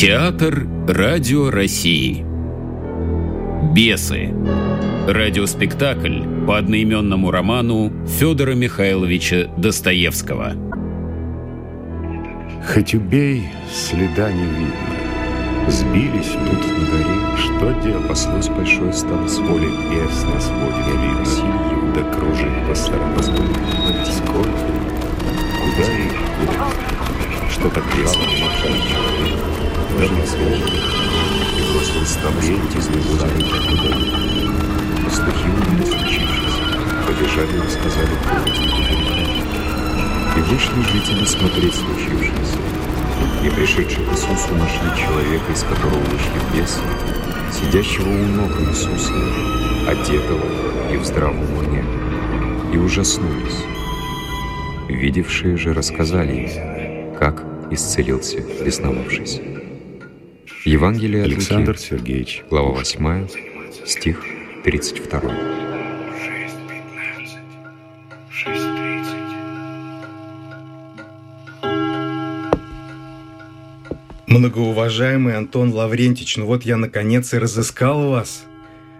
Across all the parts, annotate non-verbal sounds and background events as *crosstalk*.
Театр Радио России Бесы Радиоспектакль по одноименному роману Федора Михайловича Достоевского Хоть убей, следа не видно. Сбились тут на горе. Что делать? Паслось большое стало с воли Бес на своде видно. Силью да кружит по сторонам. Сколько? Куда их? Что так весело махает человек? Даже на свете. И бросилось из него куда Пастухи увидели случившееся. Побежали и полностью. И вышли жители смотреть случившееся. И пришедшие к Иисусу нашли человека, из которого вышли бесы, сидящего у ног Иисуса, одетого и в здравом уме, и ужаснулись. Видевшие же рассказали им, как исцелился бесновавшийся. Евангелие от Александр Луки, Сергеевич. глава 8, стих 32. Многоуважаемый Антон Лаврентич, ну вот я наконец и разыскал вас.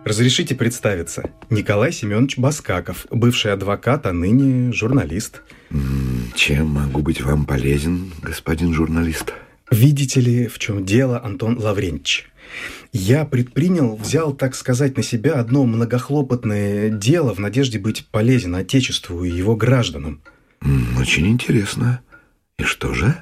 Разрешите представиться. Николай Семенович Баскаков, бывший адвокат, а ныне журналист. Чем могу быть вам полезен, господин журналист? Видите ли, в чем дело, Антон Лаврентич? Я предпринял, взял, так сказать, на себя одно многохлопотное дело в надежде быть полезен Отечеству и его гражданам. Очень интересно. И что же?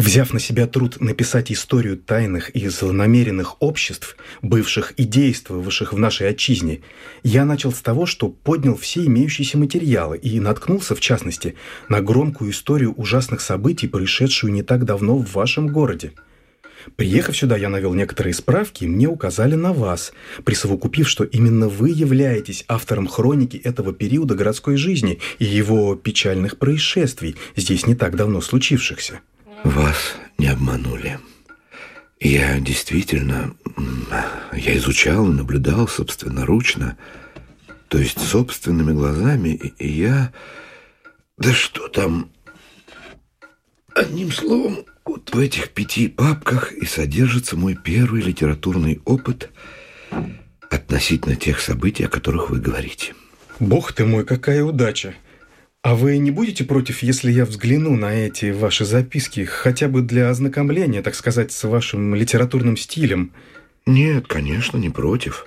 Взяв на себя труд написать историю тайных и злонамеренных обществ, бывших и действовавших в нашей отчизне, я начал с того, что поднял все имеющиеся материалы и наткнулся, в частности, на громкую историю ужасных событий, происшедшую не так давно в вашем городе. Приехав сюда, я навел некоторые справки, и мне указали на вас, присовокупив, что именно вы являетесь автором хроники этого периода городской жизни и его печальных происшествий, здесь не так давно случившихся. Вас не обманули. Я действительно... Я изучал и наблюдал собственноручно, то есть собственными глазами, и я... Да что там... Одним словом, вот в этих пяти папках и содержится мой первый литературный опыт относительно тех событий, о которых вы говорите. Бог ты мой, какая удача! А вы не будете против, если я взгляну на эти ваши записки, хотя бы для ознакомления, так сказать, с вашим литературным стилем? Нет, конечно, не против.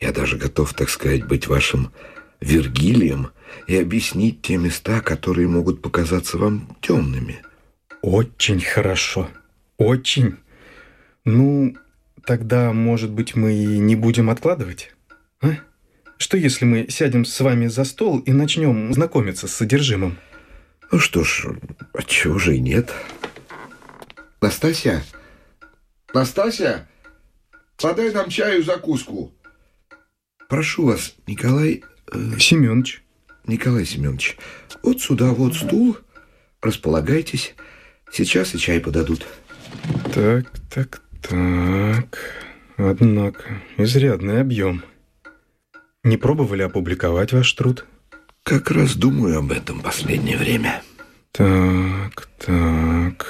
Я даже готов, так сказать, быть вашим Вергилием и объяснить те места, которые могут показаться вам темными. Очень хорошо. Очень. Ну, тогда, может быть, мы и не будем откладывать? А? Что если мы сядем с вами за стол и начнем знакомиться с содержимым? Ну что ж, отчего же и нет. Настасья? Настасья? Подай нам чаю и закуску. Прошу вас, Николай... э, Семенович, Николай Семенович, вот сюда вот стул, располагайтесь. Сейчас и чай подадут. Так, так, так. Однако, изрядный объем. Не пробовали опубликовать ваш труд? Как раз думаю об этом последнее время. Так, так.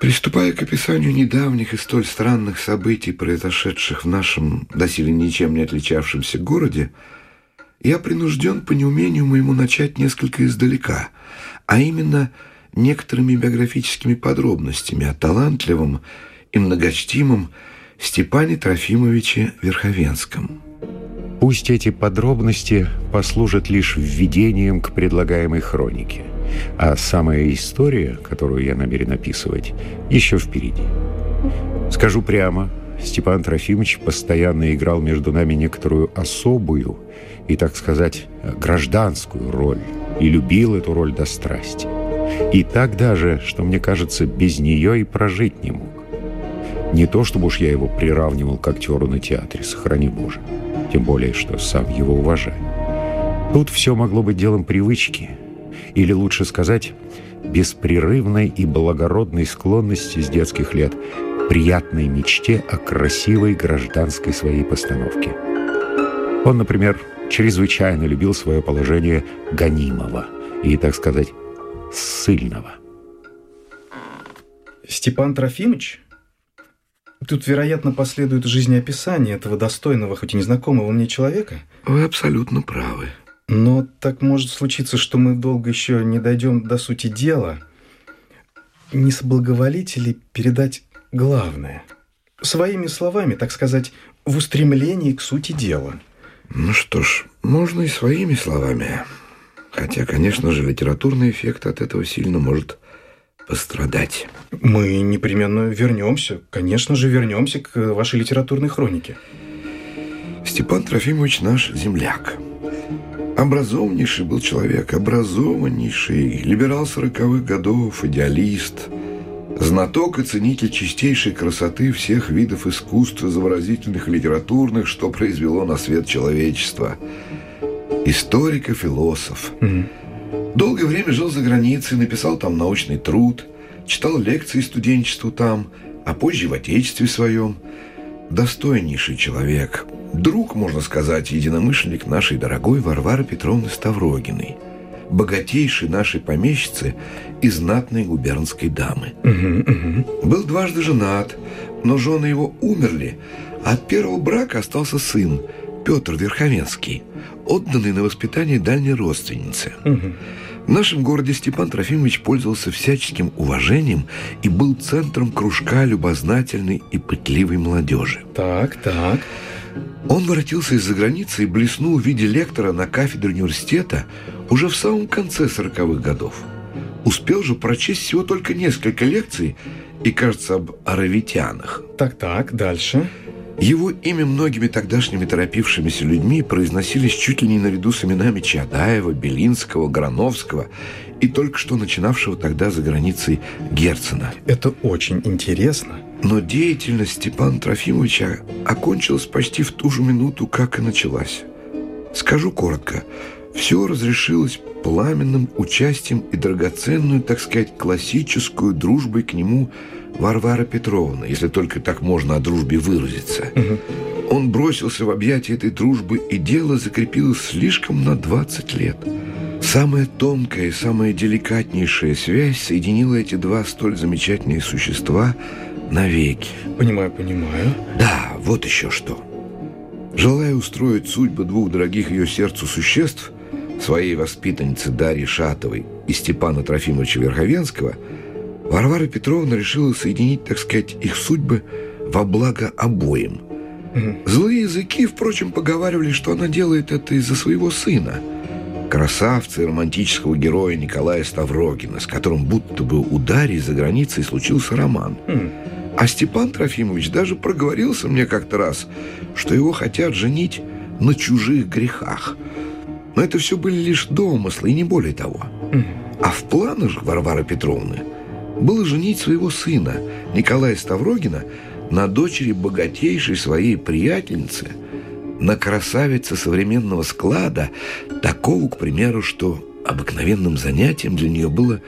Приступая к описанию недавних и столь странных событий, произошедших в нашем доселе ничем не отличавшемся городе, я принужден по неумению моему начать несколько издалека, а именно некоторыми биографическими подробностями о талантливом и многочтимом Степане Трофимовиче Верховенском. Пусть эти подробности послужат лишь введением к предлагаемой хронике, а самая история, которую я намерен описывать, еще впереди. Скажу прямо, Степан Трофимович постоянно играл между нами некоторую особую и, так сказать, гражданскую роль, и любил эту роль до страсти. И так даже, что мне кажется, без нее и прожить не мог. Не то, чтобы уж я его приравнивал к актеру на театре, сохрани Боже. Тем более, что сам его уважаю. Тут все могло быть делом привычки. Или лучше сказать, беспрерывной и благородной склонности с детских лет приятной мечте о красивой гражданской своей постановке. Он, например, чрезвычайно любил свое положение гонимого и, так сказать, ссыльного. Степан Трофимович? Тут, вероятно, последует жизнеописание этого достойного, хоть и незнакомого мне человека. Вы абсолютно правы. Но так может случиться, что мы долго еще не дойдем до сути дела. Не соблаговолите ли передать главное? Своими словами, так сказать, в устремлении к сути дела. Ну что ж, можно и своими словами. Хотя, конечно же, литературный эффект от этого сильно может пострадать. Мы непременно вернемся, конечно же, вернемся к вашей литературной хронике. Степан Трофимович наш земляк. Образованнейший был человек, образованнейший, либерал сороковых годов, идеалист, знаток и ценитель чистейшей красоты всех видов искусства, заворазительных и литературных, что произвело на свет человечество. Историк и философ. Мгм. Долгое время жил за границей, написал там научный труд, читал лекции студенчеству там, а позже в отечестве своем. Достойнейший человек, друг, можно сказать, единомышленник нашей дорогой Варвары Петровны Ставрогиной, богатейшей нашей помещицы и знатной губернской дамы. Был дважды женат, но жены его умерли, а от первого брака остался сын, Петр Верховенский, отданный на воспитание дальней родственницы. Мгм. В нашем городе Степан Трофимович пользовался всяческим уважением и был центром кружка любознательной и пытливой молодежи. Так, так. Он воротился из-за границы и блеснул в виде лектора на кафедре университета уже в самом конце сороковых годов. Успел же прочесть всего только несколько лекций и, кажется, об аравитянах. Так, так, дальше. Его имя многими тогдашними торопившимися людьми произносились чуть ли не наряду с именами Чадаева, Белинского, Грановского и только что начинавшего тогда за границей Герцена. Это очень интересно. Но деятельность Степана Трофимовича окончилась почти в ту же минуту, как и началась. Скажу коротко, все разрешилось пламенным участием и драгоценную, так сказать, классическую дружбой к нему Варвара Петровна, если только так можно о дружбе выразиться. Он бросился в объятия этой дружбы, и дело закрепилось слишком на 20 лет. Самая тонкая и самая деликатнейшая связь соединила эти два столь замечательные существа навеки. Понимаю, понимаю. Да, вот еще что. Желая устроить судьбы двух дорогих ее сердцу существ, своей воспитанницы Дарьи Шатовой и Степана Трофимовича Верховенского, Варвара Петровна решила соединить, так сказать, их судьбы во благо обоим. Злые языки, впрочем, поговаривали, что она делает это из-за своего сына, красавца и романтического героя Николая Ставрогина, с которым будто бы у Дарьи за границей случился роман. А Степан Трофимович даже проговорился мне как-то раз, что его хотят женить на чужих грехах. Но это все были лишь домыслы, и не более того. А в планах Варвары Петровны было женить своего сына, Николая Ставрогина, на дочери богатейшей своей приятельницы, на красавице современного склада, такого, к примеру, что обыкновенным занятием для нее было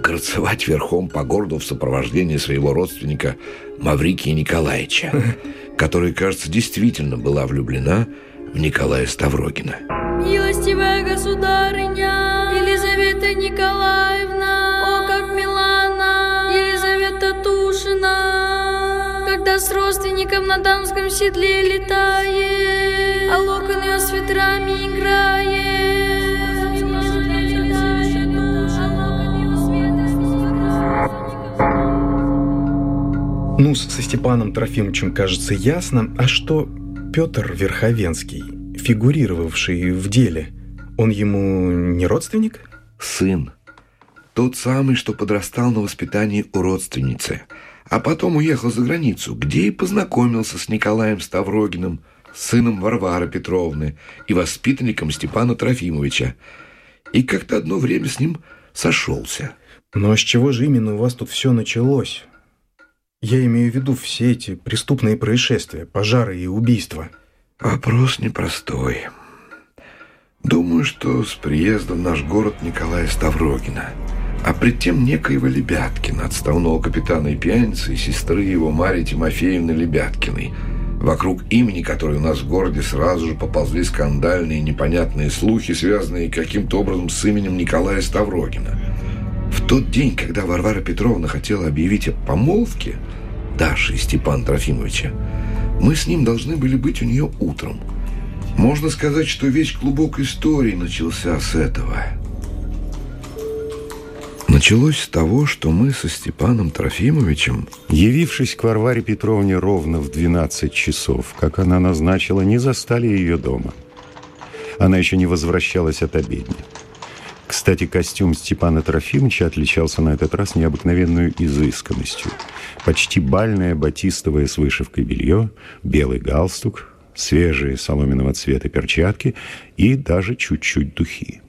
горцевать верхом по городу в сопровождении своего родственника Маврикия Николаевича, *laughs* который, кажется, действительно была влюблена в Николая Ставрогина. Милостивая государыня Елизавета Николаевна, С родственником на дамском седле летает, а локон ее с ветрами играет. Ну, со Степаном Трофимовичем кажется ясно. А что Петр Верховенский, фигурировавший в деле, он ему не родственник? Сын. Тот самый, что подрастал на воспитании у родственницы, а потом уехал за границу, где и познакомился с Николаем Ставрогиным, сыном Варвары Петровны и воспитанником Степана Трофимовича. И как-то одно время с ним сошелся. Но с чего же именно у вас тут все началось? Я имею в виду все эти преступные происшествия, пожары и убийства. Вопрос непростой. Думаю, что с приездом в наш город Николая Ставрогина, а пред тем некоего Лебяткина, отставного капитана и пьяницы, и сестры его Марии Тимофеевны Лебяткиной, вокруг имени которой у нас в городе сразу же поползли скандальные непонятные слухи, связанные каким-то образом с именем Николая Ставрогина. В тот день, когда Варвара Петровна хотела объявить о помолвке, Даши и Степана Трофимовича. Мы с ним должны были быть у нее утром. Можно сказать, что весь клубок истории начался с этого. Началось с того, что мы со Степаном Трофимовичем... Явившись к Варваре Петровне ровно в 12 часов, как она назначила, не застали ее дома. Она еще не возвращалась от обедни. Кстати, костюм Степана Трофимовича отличался на этот раз необыкновенную изысканностью. Почти бальное батистовое с вышивкой белье, белый галстук, свежие соломенного цвета перчатки и даже чуть-чуть духи.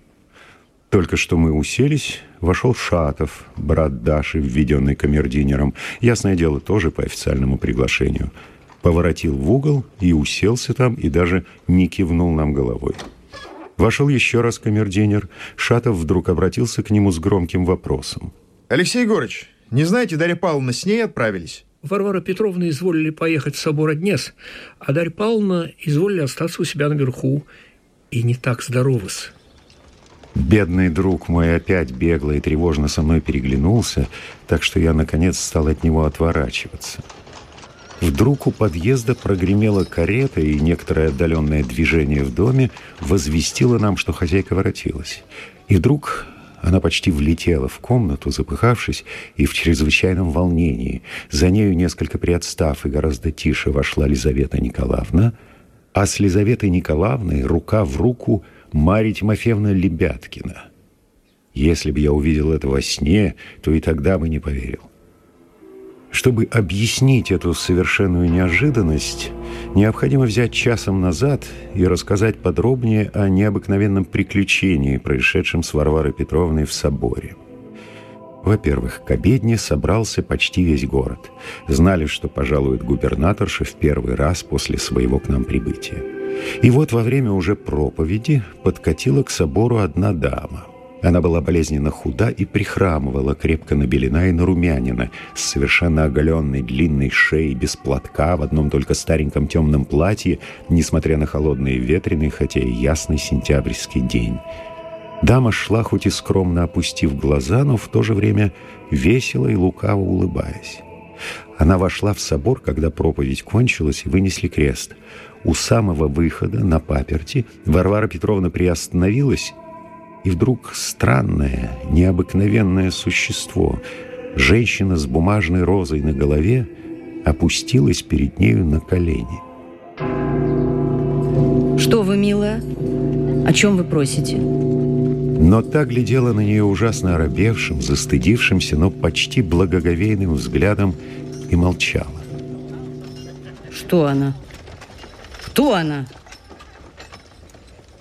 Только что мы уселись, вошел Шатов, брат Даши, введенный камердинером, ясное дело, тоже по официальному приглашению. Поворотил в угол и уселся там, и даже не кивнул нам головой. Вошел еще раз камердинер. Шатов вдруг обратился к нему с громким вопросом. Алексей Егорович, не знаете, Дарья Павловна с ней отправились? Варвара Петровна изволили поехать в собор Однес, а Дарья Павловна изволили остаться у себя наверху. И не так здоровы-с. Бедный друг мой опять бегло и тревожно со мной переглянулся, так что я, наконец, стал от него отворачиваться. Вдруг у подъезда прогремела карета, и некоторое отдаленное движение в доме возвестило нам, что хозяйка воротилась. И вдруг она почти влетела в комнату, запыхавшись и в чрезвычайном волнении. За нею, несколько приотстав и гораздо тише, вошла Лизавета Николаевна, а с Лизаветой Николаевной рука в руку Марья Тимофеевна Лебяткина. Если бы я увидел это во сне, то и тогда бы не поверил. Чтобы объяснить эту совершенную неожиданность, необходимо взять часом назад и рассказать подробнее о необыкновенном приключении, происшедшем с Варварой Петровной в соборе. Во-первых, к обедне собрался почти весь город. Знали, что пожалует губернаторша в первый раз после своего к нам прибытия. И вот во время уже проповеди подкатила к собору одна дама – она была болезненно худа и прихрамывала, крепко набелена и нарумянина, с совершенно оголенной длинной шеей, без платка, в одном только стареньком темном платье, несмотря на холодный и ветреный, хотя и ясный сентябрьский день. Дама шла, хоть и скромно опустив глаза, но в то же время весело и лукаво улыбаясь. Она вошла в собор, когда проповедь кончилась, и вынесли крест. У самого выхода на паперти Варвара Петровна приостановилась и вдруг странное, необыкновенное существо, женщина с бумажной розой на голове, опустилась перед нею на колени. Что вы, милая? О чем вы просите? Но та глядела на нее ужасно оробевшим, застыдившимся, но почти благоговейным взглядом и молчала. Что она? Кто она?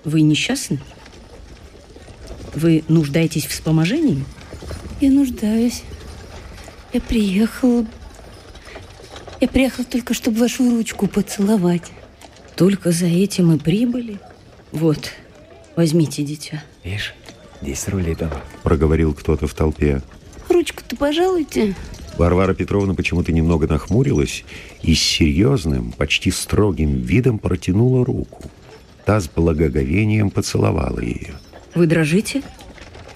Вы несчастны? Вы нуждаетесь в вспоможении? Я нуждаюсь. Я приехала... Я приехала только, чтобы вашу ручку поцеловать. Только за этим и прибыли? Вот, возьмите, дитя. Видишь, 10 рублей дома. Проговорил кто-то в толпе. Ручку-то пожалуйте. Варвара Петровна почему-то немного нахмурилась и с серьезным, почти строгим видом протянула руку. Та с благоговением поцеловала ее. Вы дрожите?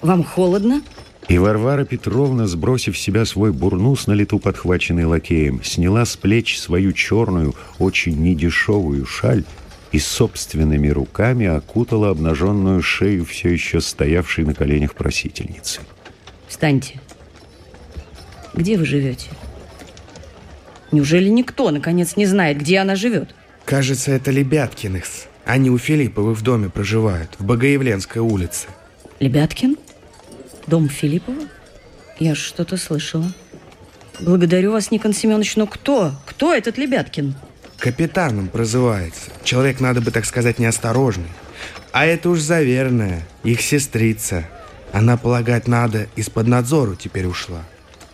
Вам холодно? И Варвара Петровна, сбросив с себя свой бурнус на лету, подхваченный лакеем, сняла с плеч свою черную, очень недешевую шаль и собственными руками окутала обнаженную шею все еще стоявшей на коленях просительницы. Встаньте. Где вы живете? Неужели никто, наконец, не знает, где она живет? Кажется, это Лебяткиных. Они у Филипповых в доме проживают, в Богоявленской улице. Лебяткин? Дом Филиппова? Я что-то слышала. Благодарю вас, Никон Семенович, но кто? Кто этот Лебяткин? Капитаном прозывается. Человек, надо бы так сказать, неосторожный. А это уж заверная, их сестрица. Она, полагать надо, из-под надзору теперь ушла.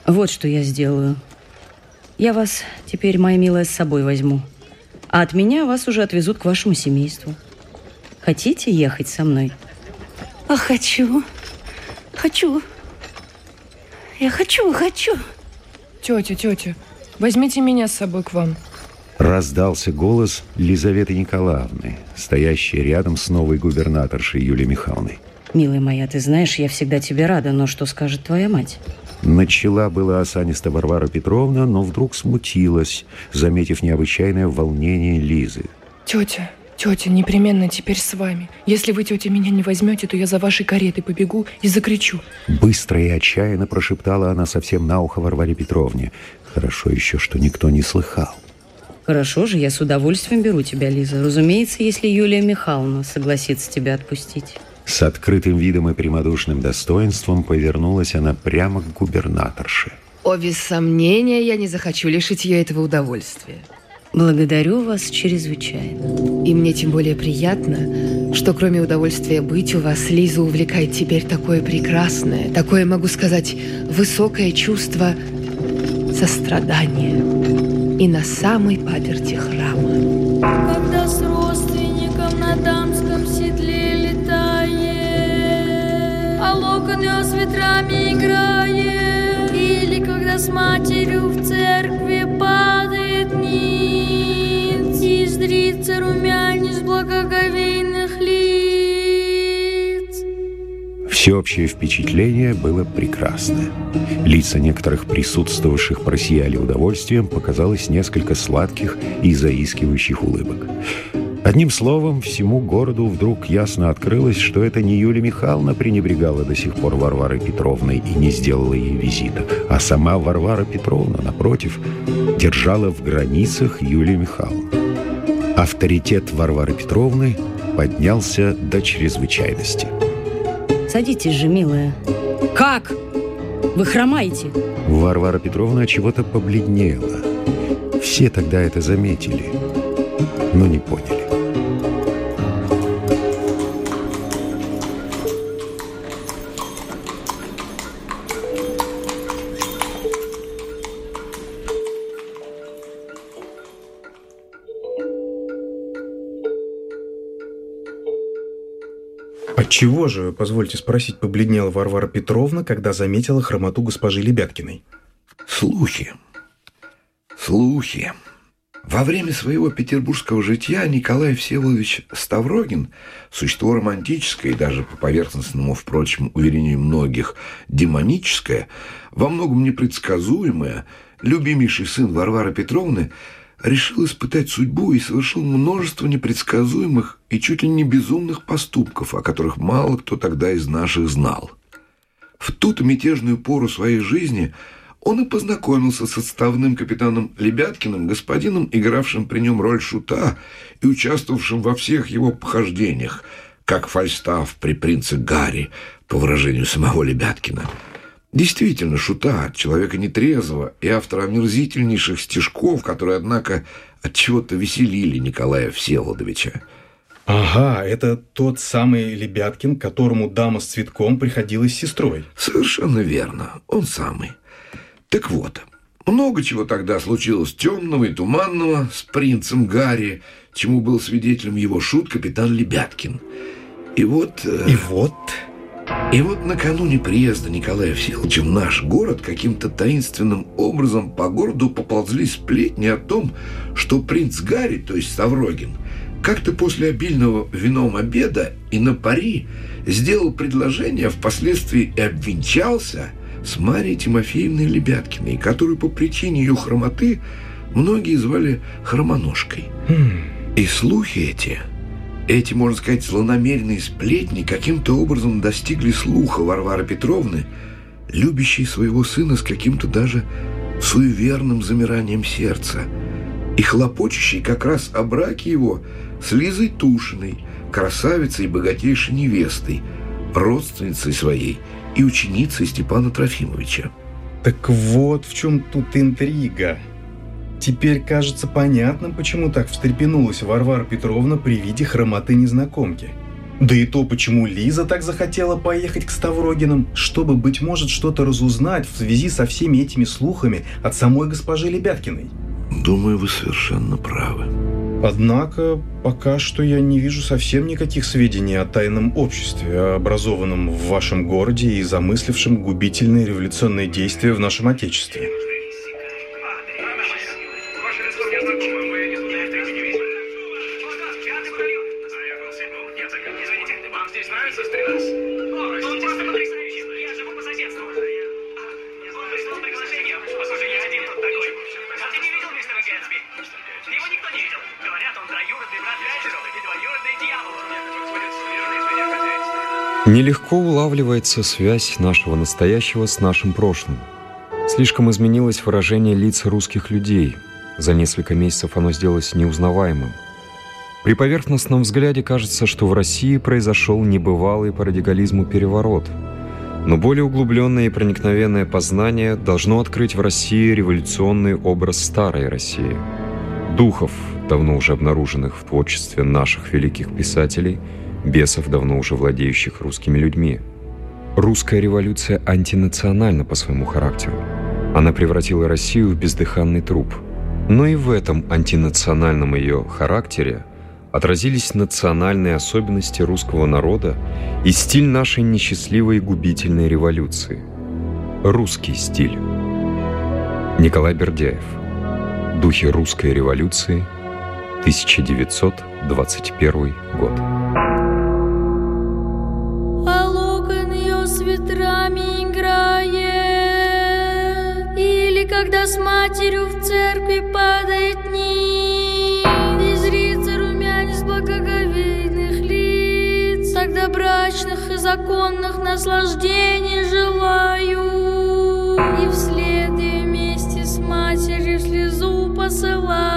Вот что я сделаю. Я вас теперь, моя милая, с собой возьму. А от меня вас уже отвезут к вашему семейству. Хотите ехать со мной? А хочу. Хочу. Я хочу, хочу. Тетя, тетя, возьмите меня с собой к вам. Раздался голос Лизаветы Николаевны, стоящей рядом с новой губернаторшей Юлией Михайловной. Милая моя, ты знаешь, я всегда тебе рада, но что скажет твоя мать? Начала была осаниста Варвара Петровна, но вдруг смутилась, заметив необычайное волнение Лизы. Тетя, тетя, непременно теперь с вами. Если вы, тетя, меня не возьмете, то я за вашей каретой побегу и закричу. Быстро и отчаянно прошептала она совсем на ухо Варваре Петровне. Хорошо еще, что никто не слыхал. Хорошо же, я с удовольствием беру тебя, Лиза. Разумеется, если Юлия Михайловна согласится тебя отпустить. С открытым видом и прямодушным достоинством повернулась она прямо к губернаторше. О, без сомнения, я не захочу лишить ее этого удовольствия. Благодарю вас чрезвычайно. И мне тем более приятно, что кроме удовольствия быть у вас, Лиза увлекает теперь такое прекрасное, такое, могу сказать, высокое чувство сострадания и на самой паперти храма. Когда с родственником на дамском седле летает, а локон ее с ветрами играет, или когда с матерью в церкви падает ниц, и зрится румянец благоговейных Всеобщее впечатление было прекрасное. Лица некоторых присутствовавших просияли удовольствием, показалось несколько сладких и заискивающих улыбок. Одним словом, всему городу вдруг ясно открылось, что это не Юлия Михайловна пренебрегала до сих пор Варварой Петровной и не сделала ей визита, а сама Варвара Петровна, напротив, держала в границах Юлию Михайловну. Авторитет Варвары Петровны поднялся до чрезвычайности. Садитесь же, милая. Как? Вы хромаете? Варвара Петровна чего-то побледнела. Все тогда это заметили, но не поняли. Отчего же, позвольте спросить, побледнела Варвара Петровна, когда заметила хромоту госпожи Лебяткиной? Слухи. Слухи. Во время своего петербургского жития Николай Всеволодович Ставрогин, существо романтическое и даже по поверхностному, впрочем, уверению многих, демоническое, во многом непредсказуемое, любимейший сын Варвары Петровны, решил испытать судьбу и совершил множество непредсказуемых и чуть ли не безумных поступков, о которых мало кто тогда из наших знал. В ту-то мятежную пору своей жизни он и познакомился с отставным капитаном Лебяткиным, господином, игравшим при нем роль шута и участвовавшим во всех его похождениях, как Фальстаф при принце Гарри, по выражению самого Лебяткина – Действительно, шута, человека нетрезвого и автора омерзительнейших стишков, которые, однако, от чего-то веселили Николая Всеволодовича. Ага, это тот самый Лебяткин, которому дама с цветком приходилась сестрой. Совершенно верно, он самый. Так вот, много чего тогда случилось темного и туманного с принцем Гарри, чему был свидетелем его шут капитан Лебяткин. И вот... Э, и вот... И вот накануне приезда Николая Всеволодовича в наш город каким-то таинственным образом по городу поползли сплетни о том, что принц Гарри, то есть Ставрогин, как-то после обильного вином обеда и на пари сделал предложение, а впоследствии и обвенчался с Марией Тимофеевной Лебяткиной, которую по причине ее хромоты многие звали хромоножкой. Хм. И слухи эти эти, можно сказать, злонамеренные сплетни каким-то образом достигли слуха Варвары Петровны, любящей своего сына с каким-то даже суеверным замиранием сердца и хлопочущей как раз о браке его с Лизой Тушиной, красавицей и богатейшей невестой, родственницей своей и ученицей Степана Трофимовича. Так вот в чем тут интрига. Теперь кажется понятным, почему так встрепенулась Варвара Петровна при виде хромоты незнакомки. Да и то, почему Лиза так захотела поехать к Ставрогинам, чтобы, быть может, что-то разузнать в связи со всеми этими слухами от самой госпожи Лебяткиной. Думаю, вы совершенно правы. Однако, пока что я не вижу совсем никаких сведений о тайном обществе, образованном в вашем городе и замыслившем губительные революционные действия в нашем Отечестве. Нелегко улавливается связь нашего настоящего с нашим прошлым. Слишком изменилось выражение лиц русских людей. За несколько месяцев оно сделалось неузнаваемым. При поверхностном взгляде кажется, что в России произошел небывалый по радикализму переворот. Но более углубленное и проникновенное познание должно открыть в России революционный образ старой России. Духов, давно уже обнаруженных в творчестве наших великих писателей – бесов, давно уже владеющих русскими людьми. Русская революция антинациональна по своему характеру. Она превратила Россию в бездыханный труп. Но и в этом антинациональном ее характере отразились национальные особенности русского народа и стиль нашей несчастливой и губительной революции. Русский стиль. Николай Бердяев. Духи русской революции. 1921 год. когда с матерью в церкви падает низ, И зрится румянец благоговейных лиц, Тогда брачных и законных наслаждений желаю, И вслед и вместе с матерью слезу посылаю.